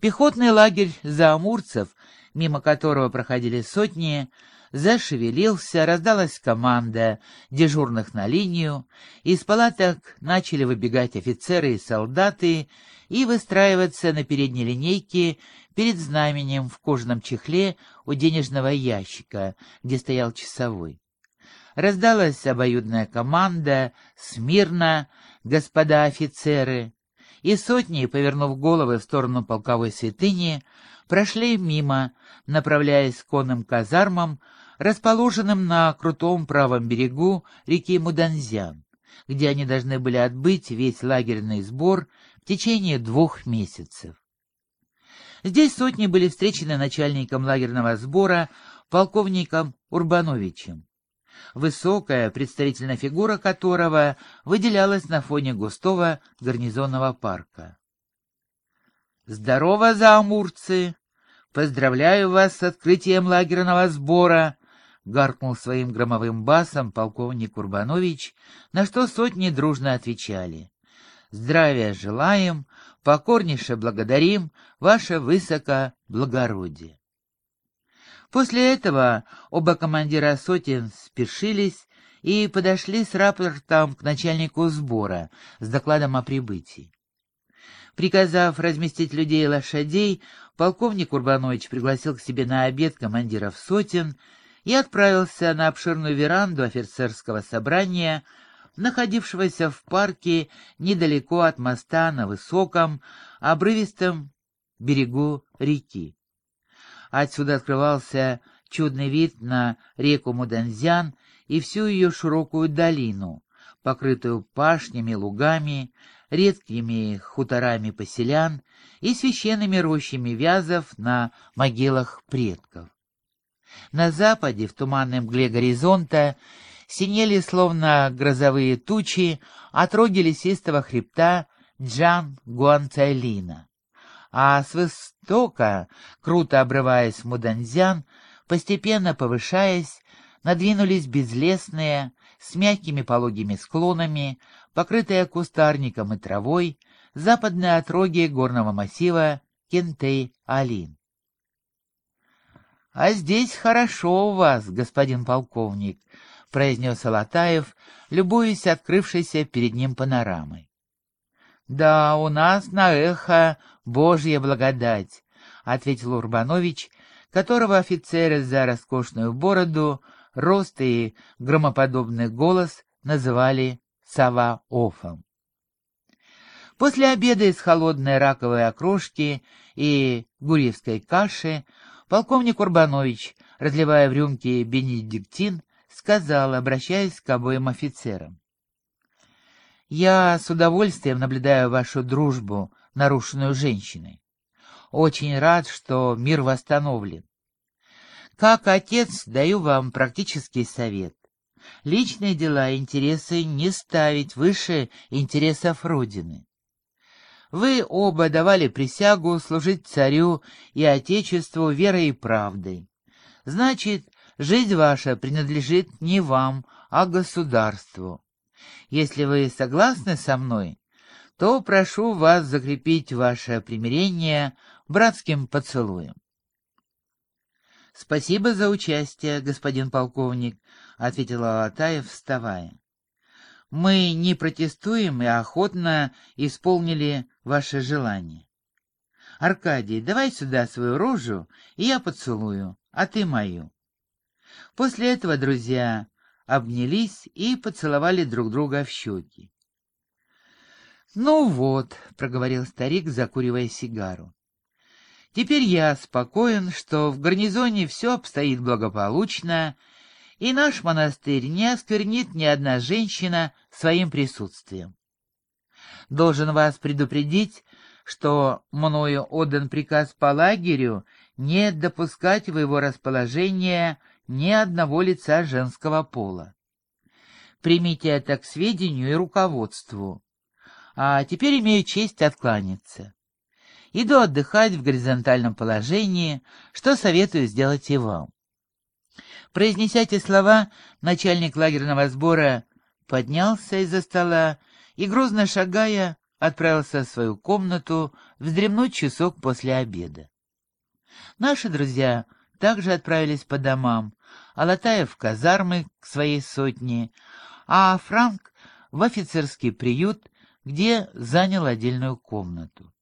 Пехотный лагерь заамурцев, мимо которого проходили сотни, зашевелился, раздалась команда дежурных на линию, из палаток начали выбегать офицеры и солдаты и выстраиваться на передней линейке перед знаменем в кожаном чехле у денежного ящика, где стоял часовой. Раздалась обоюдная команда «Смирно, господа офицеры!» И сотни, повернув головы в сторону полковой святыни, прошли мимо, направляясь к конным казармам, расположенным на крутом правом берегу реки Муданзян, где они должны были отбыть весь лагерный сбор в течение двух месяцев. Здесь сотни были встречены начальником лагерного сбора, полковником Урбановичем, высокая представительная фигура которого выделялась на фоне густого гарнизонного парка. «Здорово, заамурцы! Поздравляю вас с открытием лагерного сбора!» — гаркнул своим громовым басом полковник Урбанович, на что сотни дружно отвечали. «Здравия желаем, покорнейше благодарим, ваше высокоблагородие». После этого оба командира сотен спешились и подошли с рапортом к начальнику сбора с докладом о прибытии. Приказав разместить людей и лошадей, полковник Урбанович пригласил к себе на обед командиров сотен и отправился на обширную веранду офицерского собрания, находившегося в парке недалеко от моста на высоком, обрывистом берегу реки. Отсюда открывался чудный вид на реку Муданзян и всю ее широкую долину, покрытую пашнями, лугами, редкими хуторами поселян и священными рощами вязов на могилах предков. На западе, в туманной мгле горизонта, синели словно грозовые тучи отроги лесистого хребта Джан Гуанцайлина. А с востока, круто обрываясь в Муданзян, постепенно повышаясь, надвинулись безлесные, с мягкими пологими склонами, покрытые кустарником и травой, западные отроги горного массива Кентей-Алин. «А здесь хорошо у вас, господин полковник», — произнес Алатаев, любуясь открывшейся перед ним панорамой. «Да, у нас на эхо Божья благодать», — ответил Урбанович, которого офицеры за роскошную бороду, рост и громоподобный голос называли Сава-Офом. После обеда из холодной раковой окрошки и гурьевской каши Полковник Урбанович, разливая в рюмки бенедиктин, сказал, обращаясь к обоим офицерам. «Я с удовольствием наблюдаю вашу дружбу, нарушенную женщиной. Очень рад, что мир восстановлен. Как отец даю вам практический совет. Личные дела и интересы не ставить выше интересов Родины. Вы оба давали присягу служить царю и отечеству верой и правдой. Значит, жизнь ваша принадлежит не вам, а государству. Если вы согласны со мной, то прошу вас закрепить ваше примирение братским поцелуем. «Спасибо за участие, господин полковник», — ответил Алатаев, вставая. Мы не протестуем и охотно исполнили ваше желание. Аркадий, давай сюда свою рожу, и я поцелую, а ты мою. После этого друзья обнялись и поцеловали друг друга в щеки. «Ну вот», — проговорил старик, закуривая сигару, — «теперь я спокоен, что в гарнизоне все обстоит благополучно, и наш монастырь не осквернит ни одна женщина своим присутствием. Должен вас предупредить, что мною отдан приказ по лагерю не допускать в его расположение ни одного лица женского пола. Примите это к сведению и руководству. А теперь имею честь откланяться. Иду отдыхать в горизонтальном положении, что советую сделать и вам. Произнеся эти слова, начальник лагерного сбора поднялся из-за стола и, грозно шагая, отправился в свою комнату вздремнуть часок после обеда. Наши друзья также отправились по домам, Алатаев в казармы к своей сотне, а Франк в офицерский приют, где занял отдельную комнату.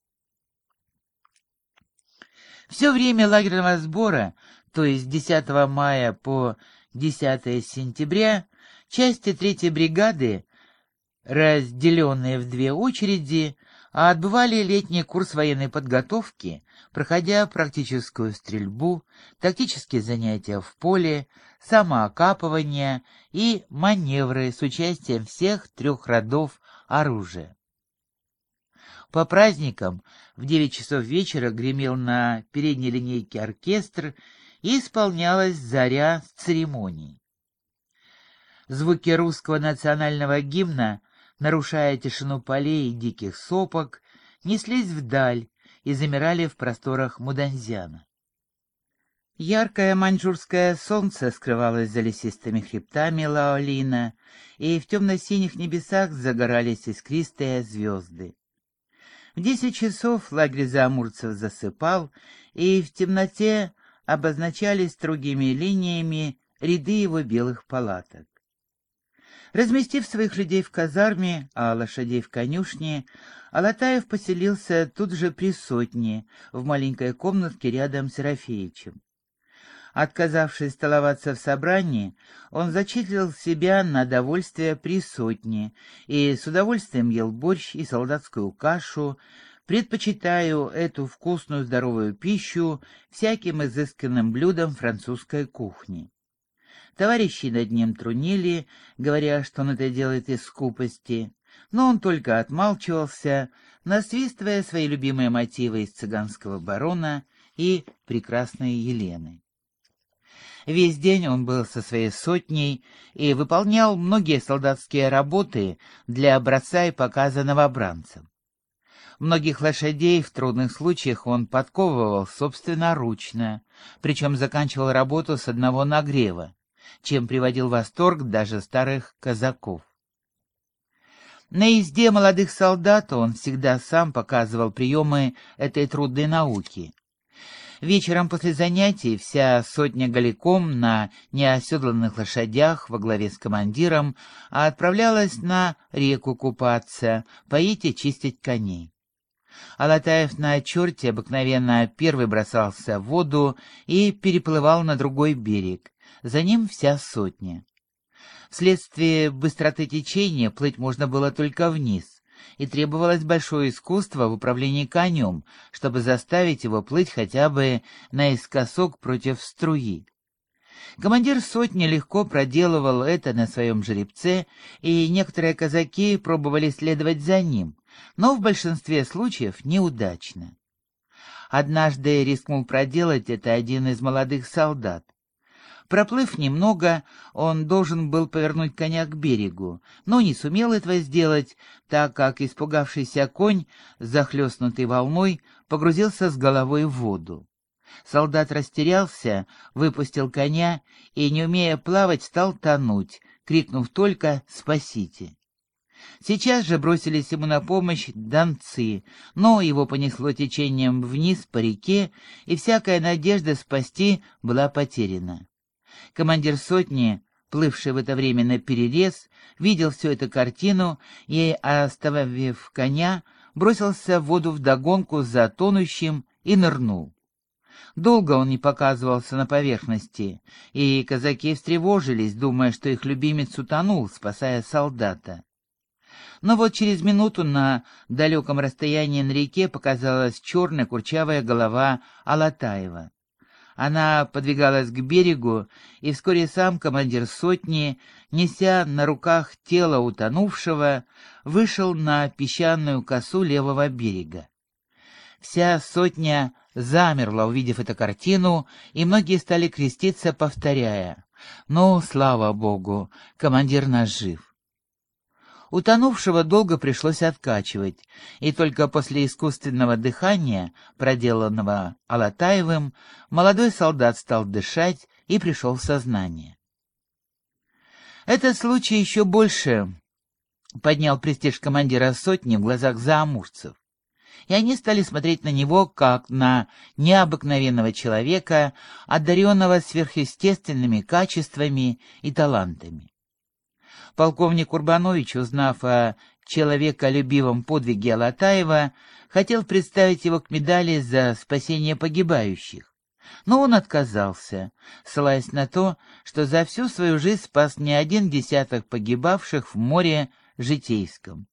Все время лагерного сбора, то есть 10 мая по 10 сентября, части 3-й бригады, разделенные в две очереди, отбывали летний курс военной подготовки, проходя практическую стрельбу, тактические занятия в поле, самоокапывание и маневры с участием всех трех родов оружия. По праздникам в девять часов вечера гремел на передней линейке оркестр и исполнялась заря церемоний. Звуки русского национального гимна, нарушая тишину полей и диких сопок, неслись вдаль и замирали в просторах Муданзяна. Яркое маньчжурское солнце скрывалось за лесистыми хребтами Лаолина, и в темно-синих небесах загорались искристые звезды. В десять часов лагерь заамурцев засыпал, и в темноте обозначались другими линиями ряды его белых палаток. Разместив своих людей в казарме, а лошадей в конюшне, Алатаев поселился тут же при сотне, в маленькой комнатке рядом с Ерофеичем. Отказавшись столоваться в собрании, он зачислил себя на довольствие при сотне и с удовольствием ел борщ и солдатскую кашу, предпочитаю эту вкусную здоровую пищу всяким изысканным блюдам французской кухни. Товарищи над ним трунили, говоря, что он это делает из скупости, но он только отмалчивался, насвистывая свои любимые мотивы из цыганского барона и прекрасной Елены. Весь день он был со своей сотней и выполнял многие солдатские работы для образца и показа новобранцам. Многих лошадей в трудных случаях он подковывал собственноручно, причем заканчивал работу с одного нагрева, чем приводил восторг даже старых казаков. На езде молодых солдат он всегда сам показывал приемы этой трудной науки. Вечером после занятий вся сотня голиком на неоседланных лошадях во главе с командиром отправлялась на реку купаться, поить и чистить коней. Алатаев на черте обыкновенно первый бросался в воду и переплывал на другой берег, за ним вся сотня. Вследствие быстроты течения плыть можно было только вниз, и требовалось большое искусство в управлении конем, чтобы заставить его плыть хотя бы наискосок против струи. Командир сотни легко проделывал это на своем жеребце, и некоторые казаки пробовали следовать за ним, но в большинстве случаев неудачно. Однажды рискнул проделать это один из молодых солдат. Проплыв немного, он должен был повернуть коня к берегу, но не сумел этого сделать, так как испугавшийся конь, захлестнутый волной, погрузился с головой в воду. Солдат растерялся, выпустил коня и, не умея плавать, стал тонуть, крикнув только «Спасите!». Сейчас же бросились ему на помощь донцы, но его понесло течением вниз по реке, и всякая надежда спасти была потеряна. Командир сотни, плывший в это время на перерез, видел всю эту картину и, оставив коня, бросился в воду вдогонку за тонущим и нырнул. Долго он не показывался на поверхности, и казаки встревожились, думая, что их любимец утонул, спасая солдата. Но вот через минуту на далеком расстоянии на реке показалась черная курчавая голова Алатаева. Она подвигалась к берегу, и вскоре сам командир сотни, неся на руках тело утонувшего, вышел на песчаную косу левого берега. Вся сотня замерла, увидев эту картину, и многие стали креститься, повторяя «Ну, слава Богу, командир наш жив». Утонувшего долго пришлось откачивать, и только после искусственного дыхания, проделанного Алатаевым, молодой солдат стал дышать и пришел в сознание. Этот случай еще больше поднял престиж командира сотни в глазах заамурцев. И они стали смотреть на него как на необыкновенного человека, одаренного сверхъестественными качествами и талантами. Полковник Урбанович, узнав о человеколюбивом подвиге Алатаева, хотел представить его к медали за спасение погибающих. Но он отказался, ссылаясь на то, что за всю свою жизнь спас не один десяток погибавших в море Житейском.